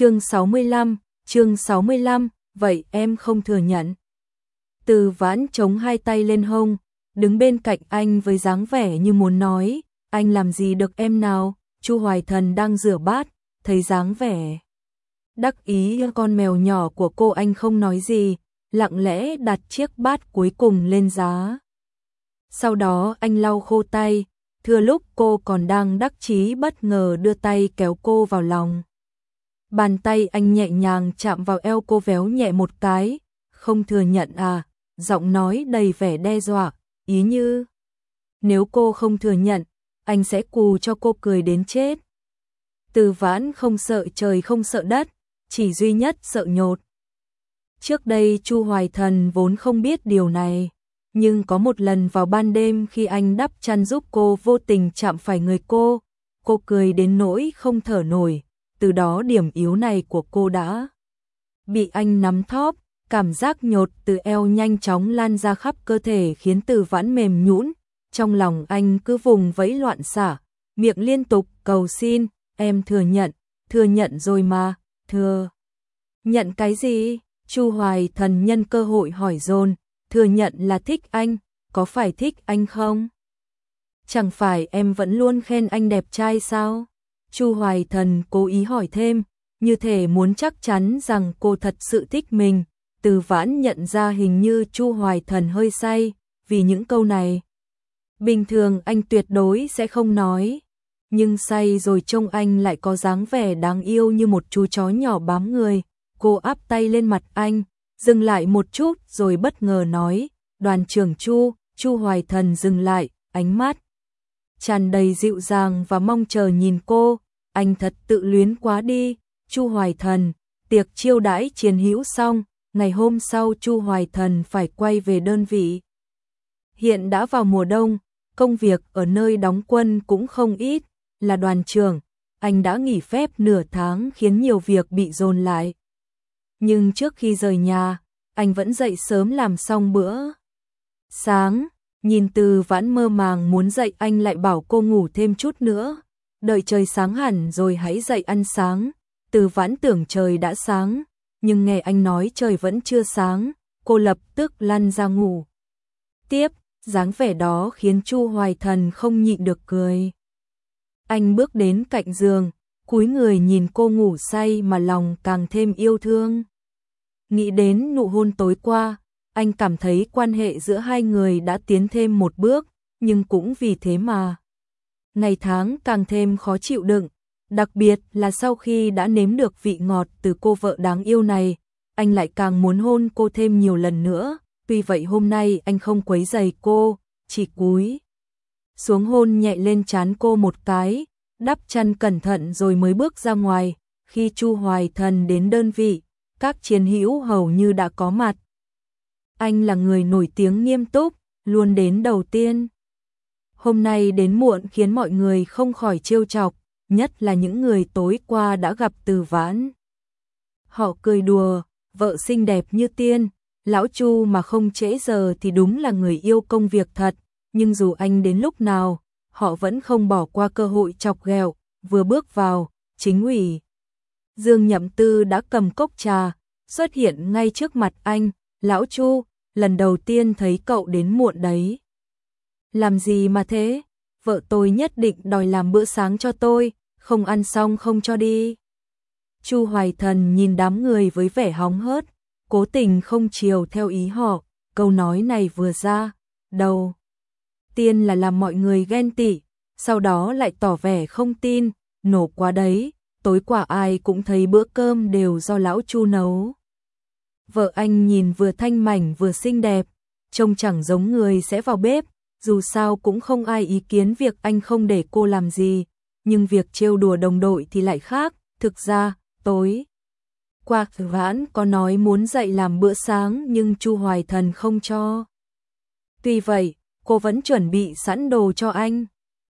Chương 65, chương 65, vậy em không thừa nhận. Từ vãn chống hai tay lên hông, đứng bên cạnh anh với dáng vẻ như muốn nói, anh làm gì được em nào, Chu Hoài Thần đang rửa bát, thấy dáng vẻ. Đắc ý con mèo nhỏ của cô anh không nói gì, lặng lẽ đặt chiếc bát cuối cùng lên giá. Sau đó anh lau khô tay, thừa lúc cô còn đang đắc chí bất ngờ đưa tay kéo cô vào lòng. Bàn tay anh nhẹ nhàng chạm vào eo cô véo nhẹ một cái, không thừa nhận à, giọng nói đầy vẻ đe dọa, ý như nếu cô không thừa nhận, anh sẽ cù cho cô cười đến chết. Từ vãn không sợ trời không sợ đất, chỉ duy nhất sợ nhột. Trước đây Chu Hoài Thần vốn không biết điều này, nhưng có một lần vào ban đêm khi anh đắp chăn giúp cô vô tình chạm phải người cô, cô cười đến nỗi không thở nổi, từ đó điểm yếu này của cô đã bị anh nắm thóp, cảm giác nhột từ eo nhanh chóng lan ra khắp cơ thể khiến từ vãn mềm nhũn, trong lòng anh cứ vùng vẫy loạn xả, miệng liên tục cầu xin, em thừa nhận, thừa nhận rồi mà, thừa. Nhận cái gì? Chu Hoài thần nhân cơ hội hỏi dồn, thừa nhận là thích anh, có phải thích anh không? Chẳng phải em vẫn luôn khen anh đẹp trai sao? Chu Hoài thần cố ý hỏi thêm, như thể muốn chắc chắn rằng cô thật sự thích mình. Từ vãn nhận ra hình như Chu Hoài thần hơi say, vì những câu này. Bình thường anh tuyệt đối sẽ không nói, nhưng say rồi trông anh lại có dáng vẻ đáng yêu như một chú chó nhỏ bám người. Cô áp tay lên mặt anh, dừng lại một chút rồi bất ngờ nói, đoàn trưởng Chu, Chu Hoài Thần dừng lại, ánh mắt tràn đầy dịu dàng và mong chờ nhìn cô, anh thật tự luyến quá đi, Chu Hoài Thần, tiệc chiêu đãi chiến hữu xong, ngày hôm sau Chu Hoài Thần phải quay về đơn vị. Hiện đã vào mùa đông, công việc ở nơi đóng quân cũng không ít, là đoàn trưởng, anh đã nghỉ phép nửa tháng khiến nhiều việc bị dồn lại. Nhưng trước khi rời nhà, anh vẫn dậy sớm làm xong bữa. Sáng, nhìn từ vãn mơ màng muốn dậy anh lại bảo cô ngủ thêm chút nữa, đợi trời sáng hẳn rồi hãy dậy ăn sáng. Từ vãn tưởng trời đã sáng, nhưng nghe anh nói trời vẫn chưa sáng, cô lập tức lăn ra ngủ. Tiếp, dáng vẻ đó khiến Chu Hoài Thần không nhịn được cười. Anh bước đến cạnh giường, cúi người nhìn cô ngủ say mà lòng càng thêm yêu thương. Nghĩ đến nụ hôn tối qua, anh cảm thấy quan hệ giữa hai người đã tiến thêm một bước, nhưng cũng vì thế mà. Ngày tháng càng thêm khó chịu đựng, đặc biệt là sau khi đã nếm được vị ngọt từ cô vợ đáng yêu này, anh lại càng muốn hôn cô thêm nhiều lần nữa, tuy vậy hôm nay anh không quấy giày cô, chỉ cúi xuống hôn nhẹ lên chán cô một cái, đắp chăn cẩn thận rồi mới bước ra ngoài, khi Chu Hoài Thần đến đơn vị, các chiến hữu hầu như đã có mặt. Anh là người nổi tiếng nghiêm túc, luôn đến đầu tiên. Hôm nay đến muộn khiến mọi người không khỏi trêu chọc, nhất là những người tối qua đã gặp từ vãn. Họ cười đùa, vợ xinh đẹp như tiên, lão Chu mà không trễ giờ thì đúng là người yêu công việc thật, nhưng dù anh đến lúc nào, họ vẫn không bỏ qua cơ hội chọc ghẹo, vừa bước vào, chính ủy. Dương Nhậm Tư đã cầm cốc trà, xuất hiện ngay trước mặt anh, lão Chu, lần đầu tiên thấy cậu đến muộn đấy. Làm gì mà thế? Vợ tôi nhất định đòi làm bữa sáng cho tôi, không ăn xong không cho đi. Chu Hoài Thần nhìn đám người với vẻ hóng hớt, cố tình không chiều theo ý họ, câu nói này vừa ra, đầu tiên là làm mọi người ghen tị, sau đó lại tỏ vẻ không tin, nổ quá đấy, tối qua ai cũng thấy bữa cơm đều do lão Chu nấu. Vợ anh nhìn vừa thanh mảnh vừa xinh đẹp, trông chẳng giống người sẽ vào bếp, dù sao cũng không ai ý kiến việc anh không để cô làm gì, nhưng việc trêu đùa đồng đội thì lại khác, thực ra, tối. Quạc vãn có nói muốn dậy làm bữa sáng nhưng Chu Hoài Thần không cho. Tuy vậy, cô vẫn chuẩn bị sẵn đồ cho anh.